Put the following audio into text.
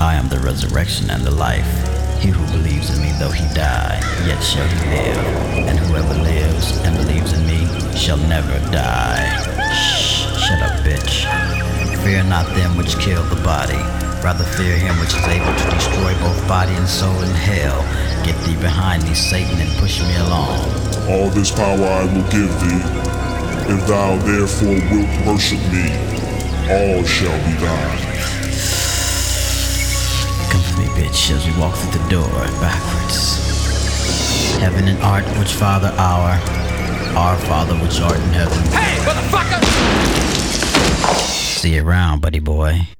I am the resurrection and the life. He who believes in me, though he die, yet shall he live. And whoever lives and believes in me shall never die. Shh, shut up, bitch. Fear not them which kill the body. Rather fear him which is able to destroy both body and soul in hell. Get thee behind me, Satan, and push me along. All this power I will give thee. If thou therefore wilt worship me, all shall be thine. Come with me, bitch, as we walk through the door backwards. Heaven and art, which Father our, our Father which art in heaven. Hey, motherfucker! See you around, buddy boy.